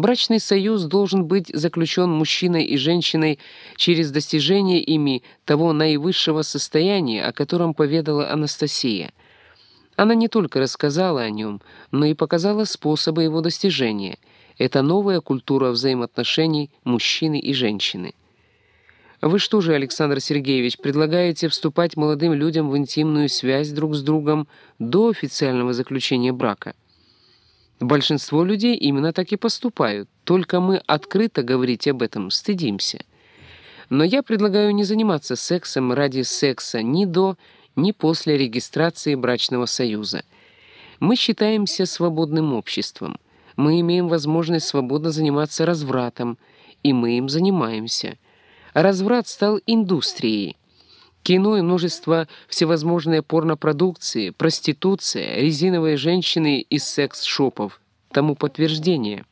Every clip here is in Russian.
Брачный союз должен быть заключен мужчиной и женщиной через достижение ими того наивысшего состояния, о котором поведала Анастасия. Она не только рассказала о нем, но и показала способы его достижения. Это новая культура взаимоотношений мужчины и женщины. Вы что же, Александр Сергеевич, предлагаете вступать молодым людям в интимную связь друг с другом до официального заключения брака? Большинство людей именно так и поступают, только мы открыто говорить об этом стыдимся. Но я предлагаю не заниматься сексом ради секса ни до, ни после регистрации брачного союза. Мы считаемся свободным обществом. Мы имеем возможность свободно заниматься развратом, и мы им занимаемся. Разврат стал индустрией. Кино и множество всевозможной порнопродукции, проституция, резиновые женщины из секс-шопов тому подтверждение.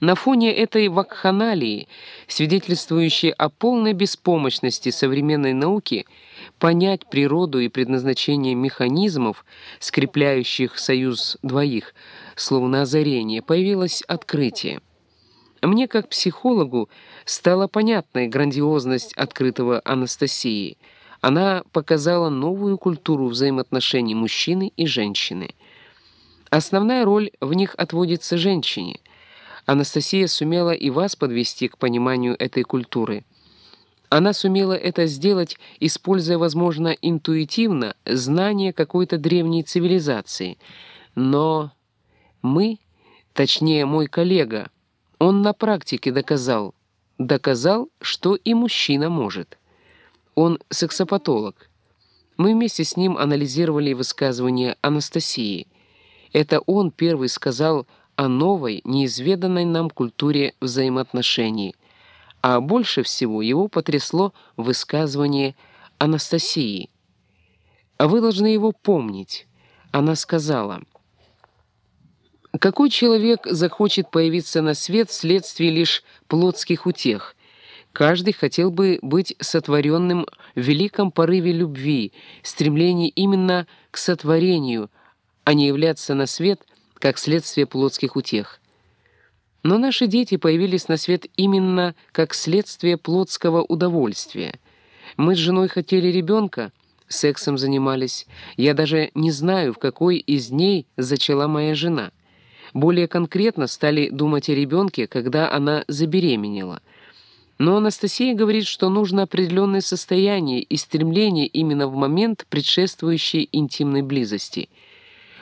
На фоне этой вакханалии, свидетельствующей о полной беспомощности современной науки, понять природу и предназначение механизмов, скрепляющих союз двоих, словно озарение, появилось открытие. Мне, как психологу, стала понятна грандиозность открытого Анастасии. Она показала новую культуру взаимоотношений мужчины и женщины. Основная роль в них отводится женщине. Анастасия сумела и вас подвести к пониманию этой культуры. Она сумела это сделать, используя, возможно, интуитивно знание какой-то древней цивилизации. Но мы, точнее мой коллега, он на практике доказал, доказал, что и мужчина может. Он сексопатолог. Мы вместе с ним анализировали высказывания Анастасии. Это он первый сказал о новой, неизведанной нам культуре взаимоотношений. А больше всего его потрясло высказывание Анастасии. А вы должны его помнить. Она сказала... Какой человек захочет появиться на свет вследствие лишь плотских утех? Каждый хотел бы быть сотворенным в великом порыве любви, стремлении именно к сотворению, а не являться на свет как следствие плотских утех. Но наши дети появились на свет именно как следствие плотского удовольствия. Мы с женой хотели ребенка, сексом занимались. Я даже не знаю, в какой из дней зачала моя жена. Более конкретно стали думать о ребенке, когда она забеременела. Но Анастасия говорит, что нужно определенное состояние и стремление именно в момент предшествующей интимной близости.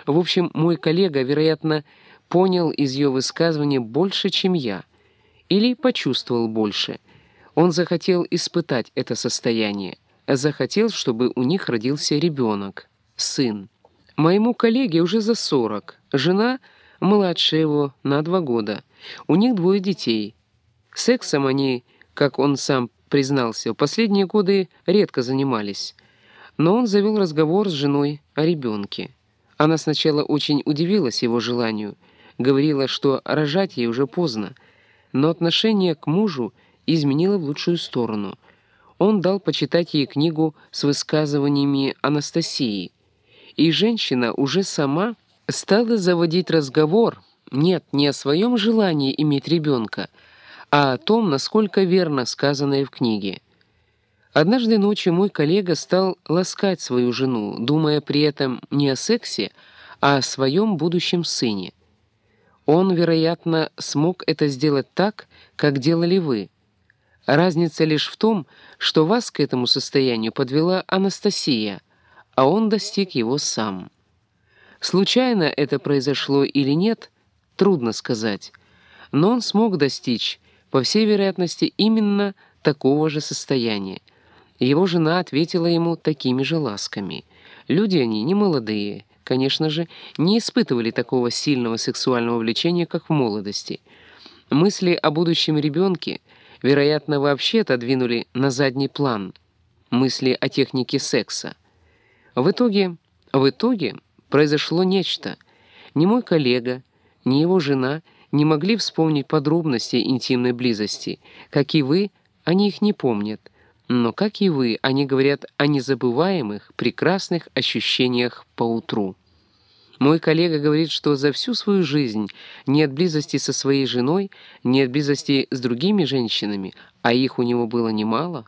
В общем, мой коллега, вероятно, понял из ее высказывания больше, чем я. Или почувствовал больше. Он захотел испытать это состояние. Захотел, чтобы у них родился ребенок, сын. Моему коллеге уже за сорок. Жена — младше его на два года. У них двое детей. Сексом они, как он сам признался, в последние годы редко занимались. Но он завел разговор с женой о ребенке. Она сначала очень удивилась его желанию, говорила, что рожать ей уже поздно, но отношение к мужу изменило в лучшую сторону. Он дал почитать ей книгу с высказываниями Анастасии, и женщина уже сама стала заводить разговор, нет, не о своем желании иметь ребенка, а о том, насколько верно сказанное в книге. Однажды ночью мой коллега стал ласкать свою жену, думая при этом не о сексе, а о своем будущем сыне. Он, вероятно, смог это сделать так, как делали вы. Разница лишь в том, что вас к этому состоянию подвела Анастасия, а он достиг его сам. Случайно это произошло или нет, трудно сказать. Но он смог достичь, по всей вероятности, именно такого же состояния. Его жена ответила ему такими же ласками. Люди они не молодые, конечно же, не испытывали такого сильного сексуального влечения, как в молодости. Мысли о будущем ребенке, вероятно, вообще отодвинули на задний план мысли о технике секса. В итоге, в итоге произошло нечто. Ни мой коллега, ни его жена не могли вспомнить подробности интимной близости. Как и вы, они их не помнят. Но, как и вы, они говорят о незабываемых, прекрасных ощущениях поутру. Мой коллега говорит, что за всю свою жизнь ни от близости со своей женой, ни от близости с другими женщинами, а их у него было немало,